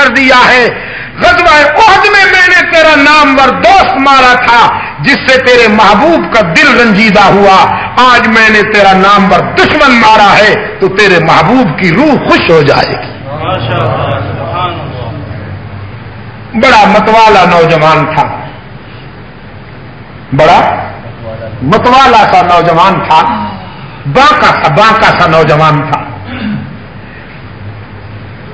کر دیا ہے۔ غزوہ عہد میں میں نے تیرا نامور دوست مارا تھا، جس سے تیرے محبوب کا دل رنجیدہ ہوا۔ آج میں نے تیرا نامور دشمن مارا ہے، تو تیرے محبوب کی روح خوش ہو جائے گی۔ بڑا متوالا نوجوان تھا۔ بڑا متوالا سا نوجوان تھا۔ باقا سا باقا سا نوجوان تھا۔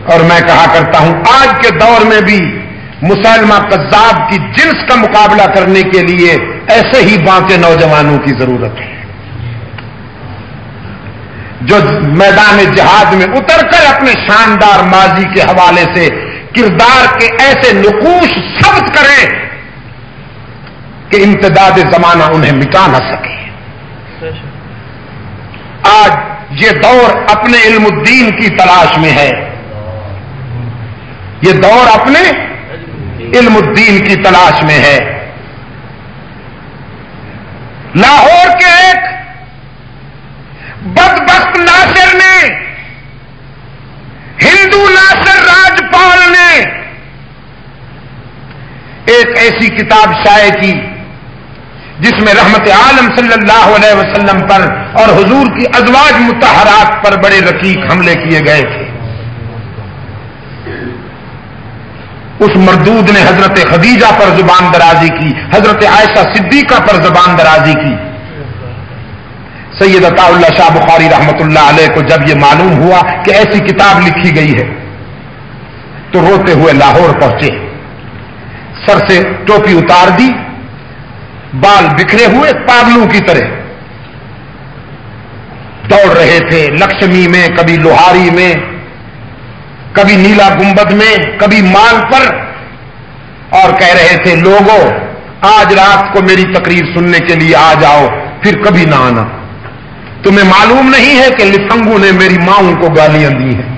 اور میں کہا کرتا ہوں، آج کے دور میں بھی مسلمہ قذاب کی جنس کا مقابلہ کرنے کے لیے ایسے ہی باقے نوجوانوں کی ضرورت ہے۔ جو میدان جہاد میں اتر کر اپنے شاندار ماضی کے حوالے سے کردار کے ایسے نقوش ثبت کریں کہ امتداد زمانہ انہیں مٹا نہ سکے۔ آج یہ دور اپنے علم الدین کی تلاش میں ہے۔ یہ دور اپنے علم الدین کی تلاش میں ہے۔ لاہور کے ایک بدبخت ناصر نے، ہندو ناصر راجپال نے ایک ایسی کتاب شائع کی جس میں رحمت عالم صلی اللہ علیہ وسلم پر اور حضور کی ازواج متحرات پر بڑے رقیق حملے کیے گئے تھے۔ اس مردود نے حضرت خدیجہ پر زبان درازی کی، حضرت عائشہ صدیقہ پر زبان درازی کی۔ سید عطا اللہ شاہ بخاری رحمت اللہ علیہ کو جب یہ معلوم ہوا کہ ایسی کتاب لکھی گئی ہے، تو روتے ہوئے لاہور پہنچے۔ سر سے ٹوپی اتار دی، بال بکھرے ہوئے پاگلوں کی طرح۔ دوڑ رہے تھے، لکشمی میں، کبھی لوہاری میں کبھی نیلا گنبد میں، کبھی مال پر۔ اور کہہ رہے تھے لوگوں آج رات کو میری تقریر سننے کے لیے آ جاؤ، پھر کبھی نہ آنا۔ تمہیں معلوم نہیں ہے کہ لفنگو نے میری ماؤں کو گالیاں دی ہیں۔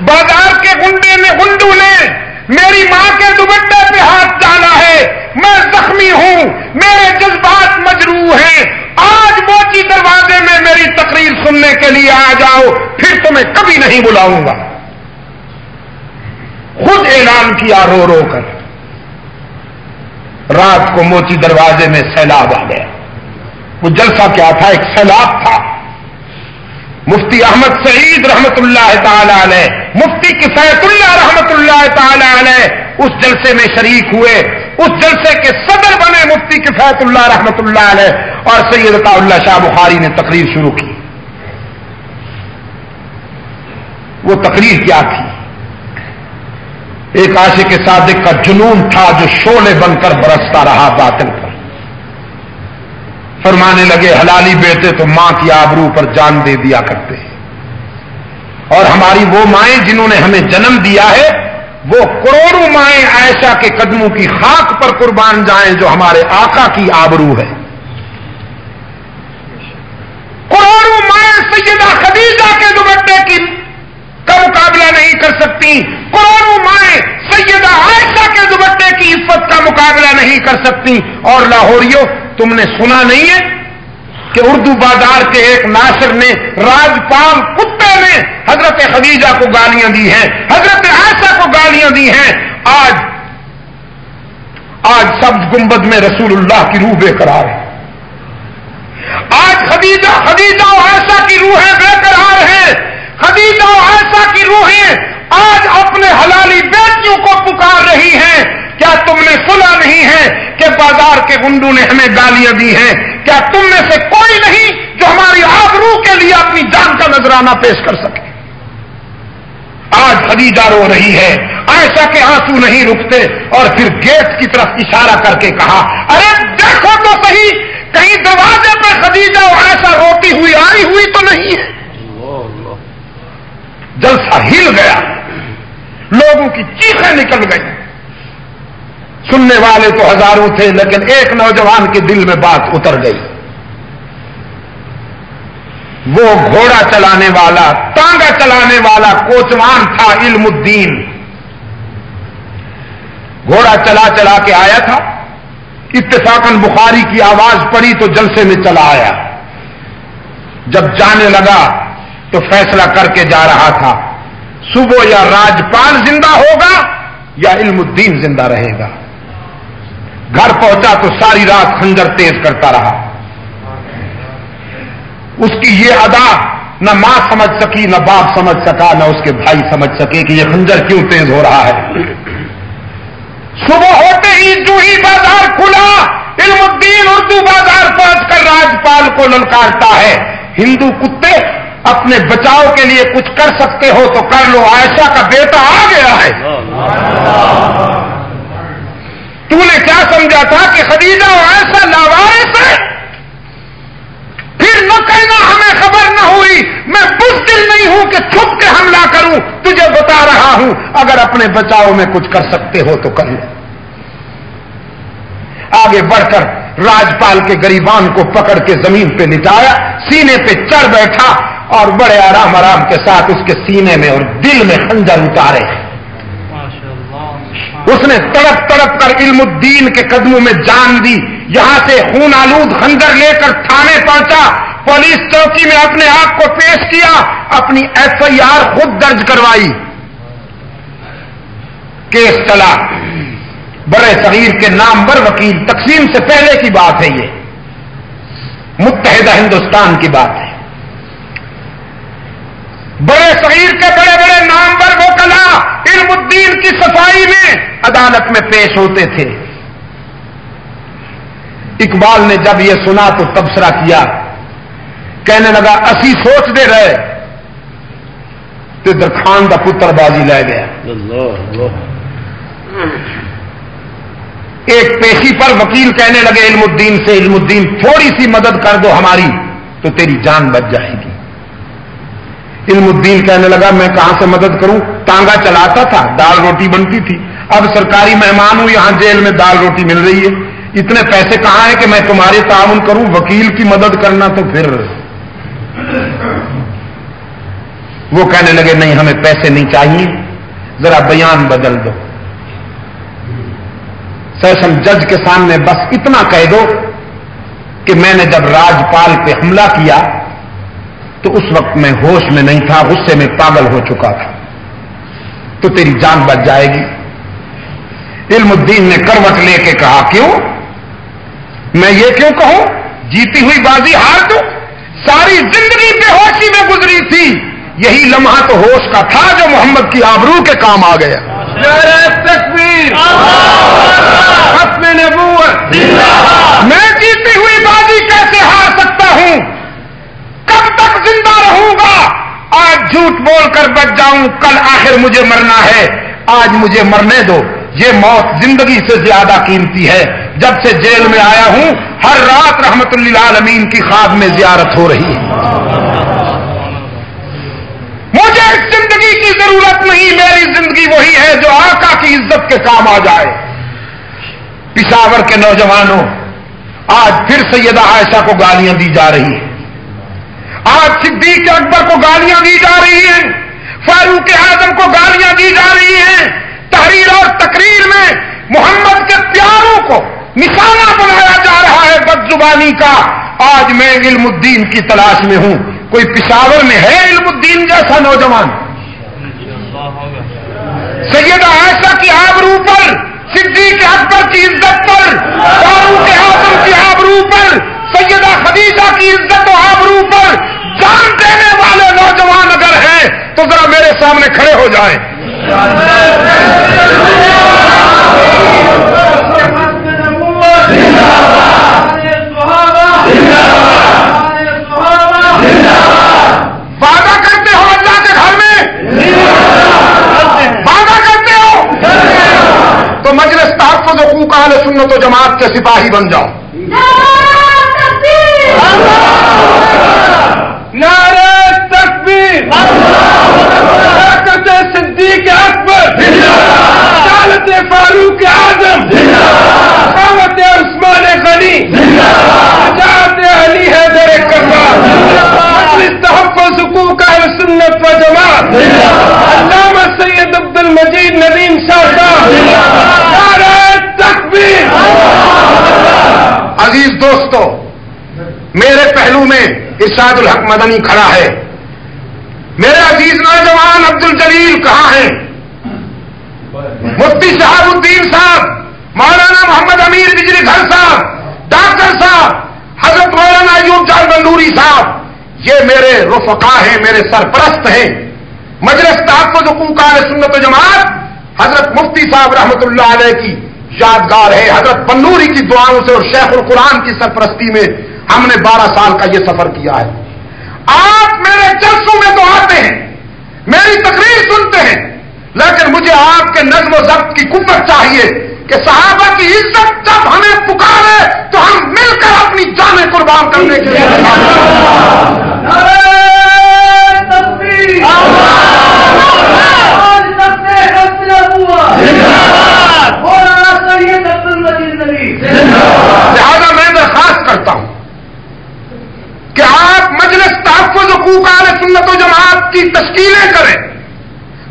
بازار کے گنڈے نے، گنڈو نے میری ماں کے دوبٹے پہ ہاتھ ڈالا ہے۔ میں زخمی ہوں، میرے جذبات مجروح ہیں۔ آج موچی دروازے میں میری تقریر سننے کے لیے آ جاؤ، پھر تمہیں کبھی نہیں بلاؤں گا۔ خود اعلان کیا رو رو کر۔ رات کو موچی دروازے میں سیلاب آ گیا۔ وہ جلسہ کیا تھا؟ ایک سیلاب تھا۔ مفتی احمد سعید رحمت اللہ تعالی علیہ، مفتی کفایت اللہ رحمت اللہ تعالی علیہ، اس جلسے میں شریک ہوئے۔ اس جلسے کے صدر بنے مفتی کفایت اللہ رحمت اللہ علیہ اور سید اللہ شاہ بخاری نے تقریر شروع کی۔ وہ تقریر کیا تھی؟ ایک عاشق کے صادق کا جنون تھا جو شولے بن کر برستا رہا باطل پر۔ فرمانے لگے، حلالی بیٹے تو ماں کی آبرو پر جان دے دیا کرتے ہیں۔ اور ہماری وہ مائیں جنہوں نے ہمیں جنم دیا ہے وہ کروڑوں مائیں عائشہ کے قدموں کی خاک پر قربان جائیں جو ہمارے آقا کی آبرو ہے۔ کروڑوں مائیں سیدہ خدیجہ کے دوبٹے کی کا مقابلہ نہیں کر سکتی۔ کروڑوں مائیں سیدہ عائشہ کے دوبٹے کی عفت کا مقابلہ نہیں کر سکتی۔ اور لاہوریوں، تم نے سنا نہیں ہے کہ اردو بازار کے ایک ناصر نے راجپال کتے نے حضرت خدیجہ کو گالیاں دی ہیں، حضرت عائشہ کو گالیاں دی ہیں۔ آج آج سب گنبد میں رسول اللہ کی روح بے قرار ہے۔ آج خدیجہ خدیجہ و عائشہ کی روحیں بے قرار ہیں۔ خدیجہ و عائشہ کی روحیں آج اپنے حلالی بیٹیوں کو پکار رہی ہیں۔ کیا تم نے سنا نہیں ہے کہ بازار کے گنڈو نے ہمیں گالیاں دی ہیں؟ کیا تم میں سے کوئی نہیں جو ہماری آبرو کے لیے اپنی جان پیش کر سکے۔ آج خدیجہ رو رہی ہے، عائشہ کے آنسو نہیں رکتے، اور پھر گیٹ کی طرف اشارہ کر کے کہا، ارے دیکھو تو صحیح، کہیں دروازے پہ خدیجہ اور عائشہ روتی ہوئی، آئی ہوئی تو نہیں ہے۔ جلسہ ہل گیا۔ لوگوں کی چیخیں نکل گئی سننے والے تو ہزاروں تھے، لیکن ایک نوجوان کے دل میں بات اتر گئی۔ وہ گھوڑا چلانے والا تانگا چلانے والا کوچوان تھا علم الدین۔ گھوڑا چلا چلا کے آیا تھا۔ اتفاقن بخاری کی آواز پڑی تو جلسے میں چلا آیا۔ جب جانے لگا تو فیصلہ کر کے جا رہا تھا۔ صبح یا راجپال زندہ ہوگا یا علم الدین زندہ رہے گا۔ گھر پہنچا تو ساری رات خنجر تیز کرتا رہا۔ اس کی یہ ادا نہ ماں سمجھ سکی، نہ باپ سمجھ سکا، نہ اس کے بھائی سمجھ سکے کہ یہ خنجر کیوں تیز ہو رہا ہے۔ صبح ہوتے ہی جو ہی بازار کھلا، علم الدین اردو بازار پہنچ کر راجپال کو للکارتا ہے۔ ہندو کتے اپنے بچاؤ کے لیے کچھ کر سکتے ہو تو کر لو، عائشہ کا بیٹا آ گیا ہے۔ تو نے کیا سمجھا تھا کہ خدیجہ اور ایسا لاوارس ہے پھر نہ کہنا ہمیں خبر نہ ہوئی میں بزدل نہیں ہوں کہ چھپ کے حملہ کروں تجھے بتا رہا ہوں اگر اپنے بچاؤ میں کچھ کر سکتے ہو تو کر لو آگے بڑھ کر راجپال کے گریبان کو پکڑ کے زمین پہ لٹایا سینے پہ چڑھ بیٹھا اور بڑے آرام آرام کے ساتھ اس کے سینے میں اور دل میں خنجر اتارے۔ اس نے تڑپ تڑپ کر علم الدین کے قدموں میں جان دی۔ یہاں سے خون آلود خنجر لے کر تھانے پہنچا۔ پولیس چوکی میں اپنے آپ کو پیش کیا، اپنی ایف آئی آر خود درج کروائی کیس چلا بڑے صغیر کے نام پر وکیل تقسیم سے پہلے کی بات ہے یہ۔ متحدہ ہندوستان کی بات ہے۔ بڑے صغیر کے بڑے بڑے نام پر وہ کلا علم الدین کی صفائی میں عدالت میں پیش ہوتے تھے۔ اقبال نے جب یہ سنا تو تبصرہ کیا۔ کہنے لگا، اسی سوچ دے رہے تو درخان کا پتر بازی لے گیا. ایک پیشی پر وکیل کہنے لگے، علم الدین سے علم الدین تھوڑی سی مدد کر دو ہماری تو تیری جان بچ جائے گی. علم الدین کہنے لگا، میں کہاں سے مدد کروں؟ تانگا چلاتا تھا، دال روٹی بنتی تھی. اب سرکاری مہمان ہوں، یہاں جیل میں دال روٹی مل رہی ہے. اتنے پیسے کہاں ہیں کہ میں تمہارے تعاون کروں؟ وکیل کی مدد کرنا تو پھر وہ کہنے لگے، نہیں، ہمیں پیسے نہیں چاہیے، ذرا بیان بدل دو۔ سیشن جج کے سامنے بس اتنا کہہ دو کہ میں نے جب راجپال پہ حملہ کیا تو اس وقت میں ہوش میں نہیں تھا، غصے میں پاگل ہو چکا تھا۔ تو تیری جان بچ جائے گی۔ علم الدین نے کروٹ لے کے کہا، کیوں؟ میں یہ کیوں کہوں؟ جیتی ہوئی بازی ہار دوں ساری زندگی بے ہوشی میں گزری تھی یہی لمحہ تو ہوش کا تھا جو محمد کی آبرو کے کام آ گیا۔ میں جیتی ہوئی بازی کیسے ہار سکتا ہوں؟ کب تک زندہ رہوں گا؟ آج جھوٹ بول کر بچ جاؤں کل آخر مجھے مرنا ہے۔ آج مجھے مرنے دو۔ یہ موت زندگی سے زیادہ قیمتی ہے۔ جب سے جیل میں آیا ہوں، ہر رات رحمت اللہ عالمین کی خواب میں زیارت ہو رہی ہے۔ مجھے زندگی کی ضرورت نہیں، میری زندگی وہی ہے جو آقا کی عزت کے کام آ جائے۔ پشاور کے نوجوانوں، آج پھر سیدہ عائشہ کو گالیاں دی جا رہی ہیں۔ آج صدیق اکبر کو گالیاں دی جا رہی ہیں۔ فاروق اعظم کو گالیاں دی جا رہی ہیں۔ تحریر اور تقریر میں محمد کے پیاروں کو نشانہ بنایا جا رہا ہے بد زبانی کا، آج میں علم الدین کی تلاش میں ہوں۔ کوئی پشاور میں ہے علم الدین جیسا نوجوان؟ سیدہ عائشہ کی آبرو پر، صدیق اکبر کی عزت پر، فاروق اعظم کی آبرو پر، سیدہ خدیجہ کی عزت و آبرو پر جان دینے والے نوجوان اگر ہیں تو ذرا میرے سامنے کھڑے ہو جائیں وعدہ کرتے ہو اللہ کے گھر میں وعدہ کرتے ہو تو مجلس تحفظ حقوق اہل سنت و جماعت کے سپاہی بن جاؤ صدیق اکبر عدالت فاروق اعظم دعوت عثمان غنی عجات علی حیدر کرار مجلس تحفظ حقوق اہل سنت و جماعت علامہ سید عبد المجید ندیم شاہ صاحب تکبیر عزیز دوستو، میرے پہلو میں ارشاد الحق مدنی کھڑا ہے۔ میرے عزیز نوجوان عبد الجلیل کہاں ہیں؟ مفتی شہاب الدین صاحب، مولانا محمد امیر بجلی گھر صاحب، ڈاکٹر صاحب، حضرت مولانا ایوب جال بندوری صاحب، یہ میرے رفقا ہیں، میرے سرپرست ہیں۔ مجلس تحفظ حقوق سنت و جماعت، حضرت مفتی صاحب رحمت اللہ علیہ کی یادگار ہے۔ حضرت بنوری کی دعاؤں سے اور شیخ القرآن کی سرپرستی میں ہم نے بارہ سال کا یہ سفر کیا ہے۔ آپ میرے جلسوں میں تو آتے ہیں میری تقریر سنتے ہیں لیکن مجھے آپ کے نظم و ضبط کی قوت چاہیے کہ صحابہ کی عزت جب ہمیں پکارے تو ہم مل کر اپنی جانیں قربان کرنے کے لیے لہذا میں درخواست کرتا ہوں کہ آپ مجلس تحفظ حقوق عال سنت و جماعت کی تشکیلیں کریں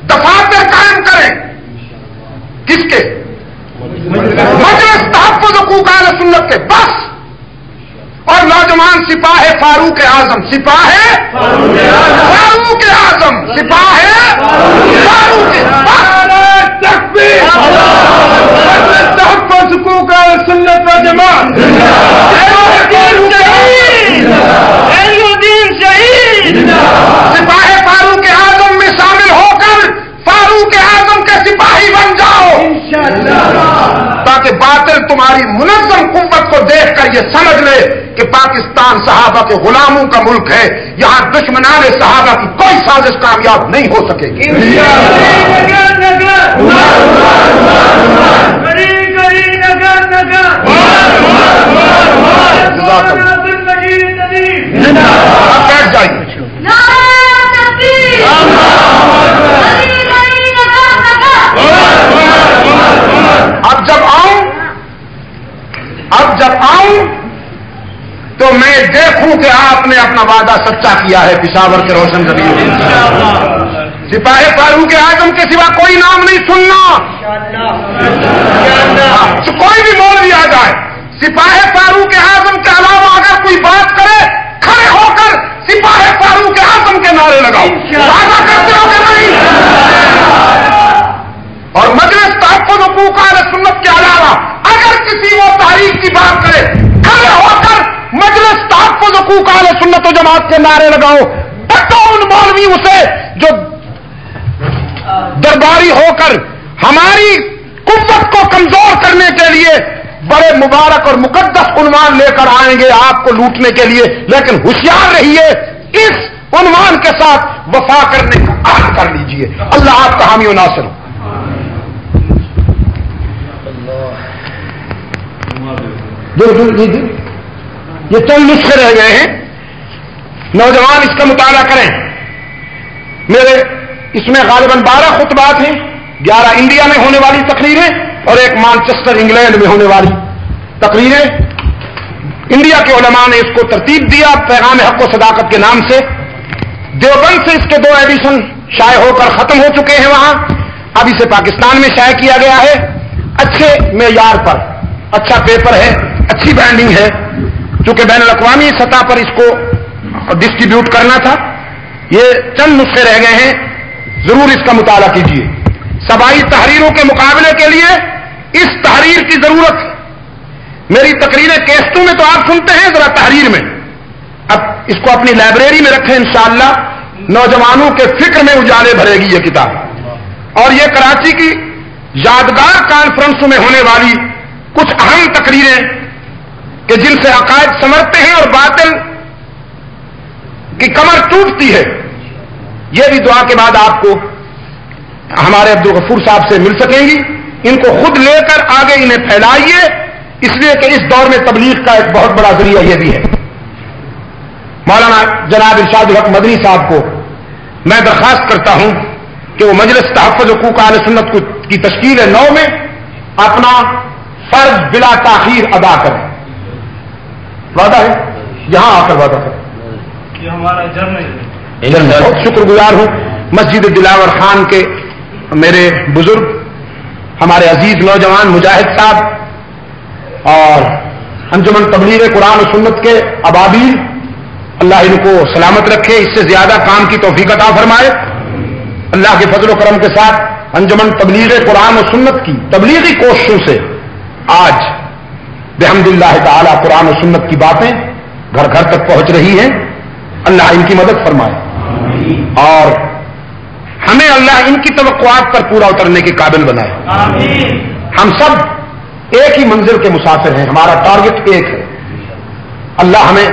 دفاتر قائم کریں۔ کس کے؟ مجلس تحفظ حقوق عال سنت کے بس۔ اور نوجوان سپاہ فاروق اعظم سپاہ فاروق اعظم۔ سپاہ فاروق تحفظ حقوق سنت و جماعت۔ سپاہ فاروق اعظم میں شامل ہو کر فاروق اعظم کے سپاہی بن جاؤ۔ تاکہ باطل تمہاری منظم قوت کو دیکھ کر یہ سمجھ لے کہ پاکستان صحابہ کے غلاموں کا ملک ہے۔ یہاں دشمنان صحابہ کی کوئی سازش کامیاب نہیں ہو سکے۔ گی بیٹھ جائیے اب جب آؤں اب جب آؤں تو میں دیکھوں کہ آپ نے اپنا وعدہ سچا کیا ہے پشاور کے روشن زمین سپاہی فاروق اعظم کے سوا کوئی نام نہیں سننا۔ کوئی بھی مول آ جائے سپاہی فاروق اعظم کے علاوہ اگر کوئی بات کرے کھڑے ہو کر سپاہی فاروق اعظم کے نعرے لگاؤ وعدہ کرتے ہو کہ نہیں اور مجلس تحفظ حقوق سنت کے علاوہ اگر کسی وہ تاریخ کی بات کرے کھڑے ہو کر مجلس تحفظ حقوق سنت و جماعت کے نعرے لگاؤ۔ بٹو ان مولویوں سے جو درباری ہو کر ہماری قوت کو کمزور کرنے کے لیے بڑے مبارک اور مقدس عنوان لے کر آئیں گے آپ کو لوٹنے کے لیے۔ لیکن ہوشیار رہیے اس عنوان کے ساتھ وفا کرنے کا عہد کر لیجیے۔ اللہ آپ کا حامی و ناصر یہ چند نسخے رہ گئے ہیں۔ نوجوان اس کا مطالعہ کریں۔ میرے اس میں غالباً بارہ خطبات ہیں، گیارہ انڈیا میں ہونے والی تقریریں اور ایک مانچسٹر انگلینڈ میں ہونے والی تقریریں۔ انڈیا کے علماء نے اس کو ترتیب دیا پیغام حق و صداقت کے نام سے۔ دیوبند سے اس کے دو ایڈیشن شائع ہو کر ختم ہو چکے ہیں وہاں۔ اب اسے پاکستان میں شائع کیا گیا ہے۔ اچھے معیار پر۔ اچھا پیپر ہے، اچھی بینڈنگ ہے۔ چونکہ بین الاقوامی سطح پر اس کو ڈسٹریبیوٹ کرنا تھا۔ یہ چند نسخے رہ گئے ہیں۔ ضرور اس کا مطالعہ کیجیے سبائی تحریروں کے مقابلے کے لیے اس تحریر کی ضرورت میری تقریریں کیسٹوں میں تو آپ سنتے ہیں، ذرا تحریر میں۔ اب اس کو اپنی لائبریری میں رکھیں انشاءاللہ۔ نوجوانوں کے فکر میں اجالے بھرے گی یہ کتاب۔ اور یہ کراچی کی یادگار کانفرنس میں ہونے والی کچھ اہم تقریریں کہ جن سے عقائد سمرتے ہیں اور باطل کی کمر ٹوٹتی ہے۔ یہ بھی دعا کے بعد آپ کو ہمارے عبد الغفور صاحب سے مل سکیں گی۔ ان کو خود لے کر آگے انہیں پھیلائیے۔ اس لیے کہ اس دور میں تبلیغ کا ایک بہت بڑا ذریعہ یہ بھی ہے۔ مولانا جناب ارشاد الحق مدنی صاحب کو میں درخواست کرتا ہوں کہ وہ مجلس تحفظ حقوق عال سنت کی تشکیل ہے نو میں اپنا فرض بلا تاخیر ادا کریں۔ وعدہ ہے؟ یہاں آ کر وعدہ کریں۔ بہت شکر گزار ہوں۔ مسجد دلاور خان کے میرے بزرگ، ہمارے عزیز نوجوان مجاہد صاحب اور انجمن تبلیغ قرآن و سنت کے ابابیل، اللہ ان کو سلامت رکھے، اس سے زیادہ کام کی توفیق عطا فرمائے۔ اللہ کے فضل و کرم کے ساتھ انجمن تبلیغ قرآن و سنت کی تبلیغی کوششوں سے آج بحمد اللہ تعالی قرآن و سنت کی باتیں گھر گھر تک پہنچ رہی ہیں۔ اللہ ان کی مدد فرمائے۔ اور ہمیں اللہ ان کی توقعات پر پورا اترنے کے قابل بنائے۔ ہم سب ایک ہی منزل کے مسافر ہیں، ہمارا ٹارگٹ ایک ہے۔ اللہ ہمیں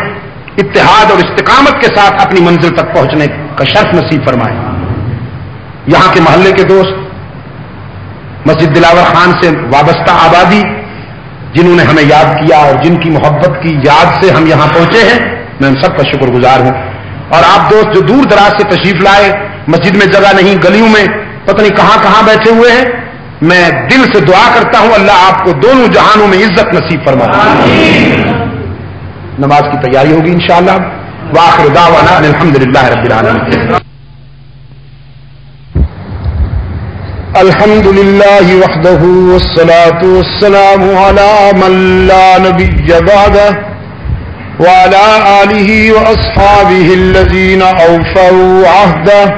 اتحاد اور استقامت کے ساتھ اپنی منزل تک پہنچنے کا شرف نصیب فرمائے۔ یہاں کے محلے کے دوست، مسجد دلاور خان سے وابستہ آبادی، جنہوں نے ہمیں یاد کیا اور جن کی محبت کی یاد سے ہم یہاں پہنچے ہیں میں ان سب کا شکر گزار ہوں۔ اور آپ دوست جو دور دراز سے تشریف لائے، مسجد میں جگہ نہیں، گلیوں میں، پتہ نہیں کہاں کہاں بیٹھے ہوئے ہیں، میں دل سے دعا کرتا ہوں، اللہ آپ کو دونوں جہانوں میں عزت نصیب فرما نماز کی تیاری ہوگی انشاءاللہ۔ واخر دعوانا الحمد للہ رب العالمین۔ الحمد لله وحده والصلاة والسلام على من لا نبي بعده وعلى آله وأصحابه الذين أوفروا عهده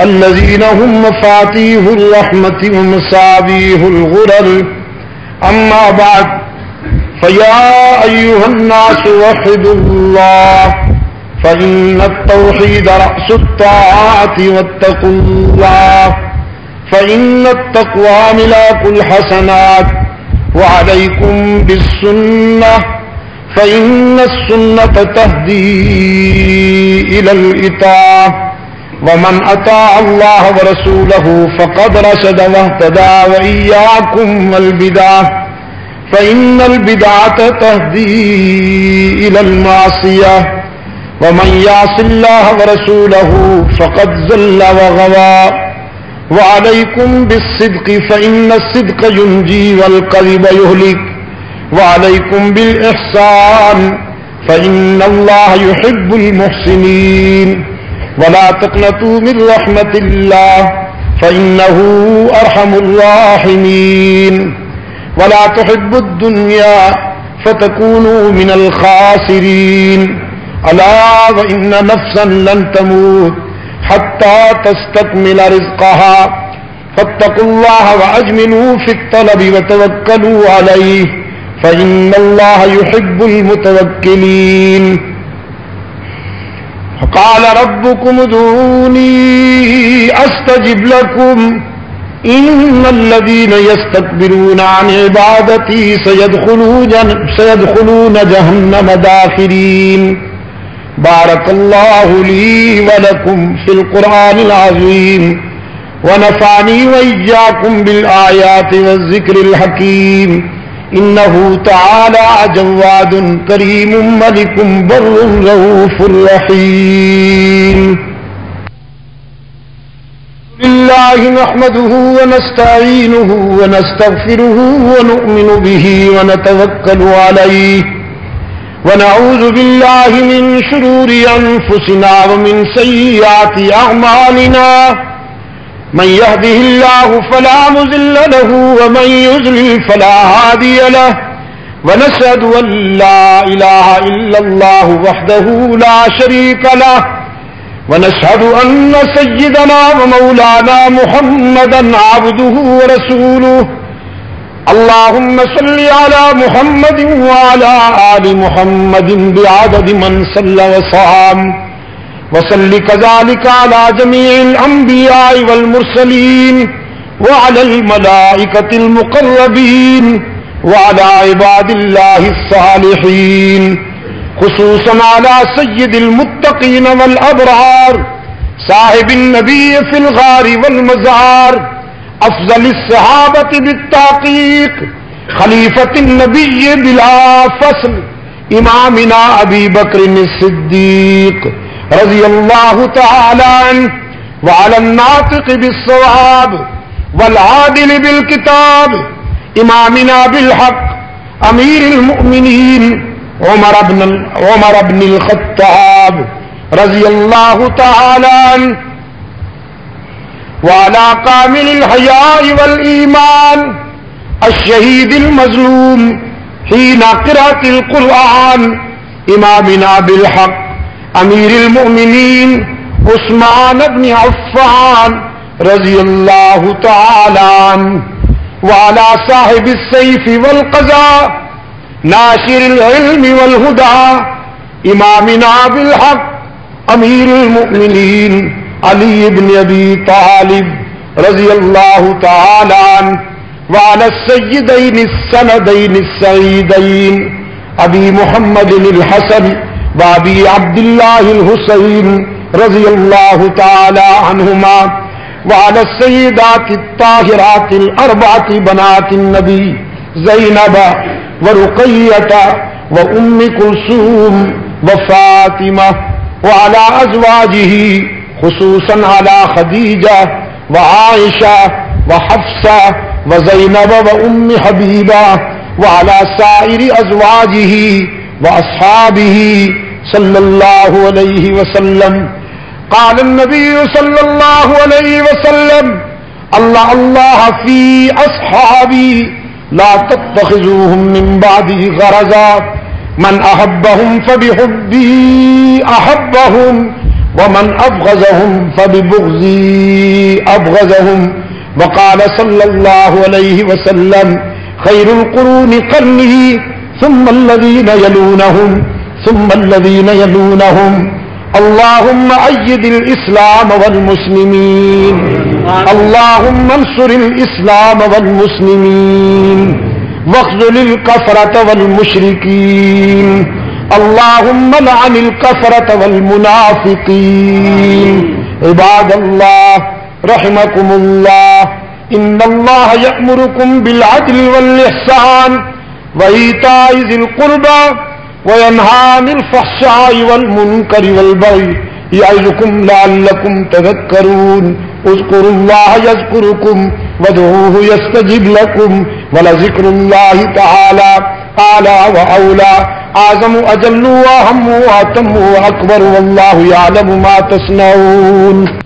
الذين هم مفاتيه الرحمة ومصابيه الغرر أما بعد فيا أيها الناس وحدوا الله فإن التوحيد رأس الطاعة واتقوا الله فإن التقوى ملاك الحسنات وعليكم بالسنة. فإن السنة تهدي إلى الإطاع ومن أطاع الله ورسوله فقد رشد واهتدى وإياكم والبدع. فإن البدعة تهدي إلى المعصية ومن يعص الله ورسوله فقد زل وغوى. وعليكم بالصدق فإن الصدق ينجي والقذب يهلك. وعليكم بالإحسان فإن الله يحب المحسنين. ولا تقنطوا من رحمة الله فإنه أرحم الراحمين. ولا تحب الدنيا فتكونوا من الخاسرين. ألا وإن نفسا لن تموت حتى تستكمل رزقها. فاتقوا الله وأجملوا في الطلب وتوكلوا عليه. فإن الله يحب المتوكلين. فقال ربكم ادعوني أستجب لكم. إن الذين يستكبرون عن عبادتي سيدخلون, سيدخلون جهنم داخرين. بارك الله لي ولكم في القرآن العظيم. ونفعني وإياكم بالآيات والذكر الحكيم. إنه تعالى جواد كريم ملك بر روف الرحيم لله نحمده ونستعينه ونستغفره ونؤمن به ونتوكل عليه. ونعوذ بالله من شرور أنفسنا ومن سيئات أعمالنا. من يهده الله فلا مزل له ومن يزلل فلا هادي له. ونشهد أن لا إله إلا الله وحده لا شريك له. ونشهد أن سيدنا ومولانا محمدا عبده ورسوله. اللهم صل على محمد وعلى آل محمد بعدد من صلى وصام. وصل كذلك على جميع الأنبياء والمرسلين وعلى الملائكة المقربين وعلى عباد الله الصالحين خصوصا على سيد المتقين والأبرار صاحب النبي في الغار والمزار أفضل الصحابة بالتعقيق خليفة النبي بلا فصل إمامنا أبي بكر الصديق رضی اللہ تعالی وعلى الناطق بالصواب والعادل بالكتاب إمامنا بالحق امیر المؤمنین عمر بن عمر بن الخطاب رضی اللہ تعالی وعلى كامل الحياء والإيمان الشهيد المظلوم حين قرأت القرآن إمامنا بالحق. امیر المؤمنین عثمان ابن عفان رضی اللہ تعالی وعلى صاحب السيف والقضاء ناشر العلم والهدى إمامنا بالحق امیر المؤمنین علی بن ابی طالب رضی اللہ تعالی وعلى السيدين السندين السعيدين أبي محمد الحسن وأبي عبد الله الحسين رضي الله تعالى عنهما وعلى السيدات الطاهرات الأربعة بنات النبي زينب ورقية وأم كلثوم وفاطمة وعلى أزواجه خصوصا على خديجة وعائشة وحفصة وزينب وأم حبيبة وعلى سائر أزواجه وأصحابه صلى الله عليه وسلم. قال النبي صلى الله عليه وسلم الله الله في أصحابي لا تتخذوهم من بعدي غرزا. من أحبهم فبحبي أحبهم ومن أبغزهم فببغزي أبغزهم. وقال صلى الله عليه وسلم خير القرون قرنه ثم الذين يلونهم، ثم الذين يلونهم. اللهم أيد الإسلام والمسلمين. اللهم انصر الإسلام والمسلمين. واخذل الكفرة والمشركين. اللهم لعن الكفرة والمنافقين. عباد الله، رحمكم الله. إن الله يأمركم بالعدل والإحسان. وإيتاء ذي القربى وينهى عن الفحشاء والمنكر والبغي يعظكم لعلكم تذكرون اذكروا الله يذكركم وادعوه يستجب لكم ولذكر الله تعالى أعلى وأولى أعظم أجل وأهم وأتم وأكبر والله يعلم ما تصنعون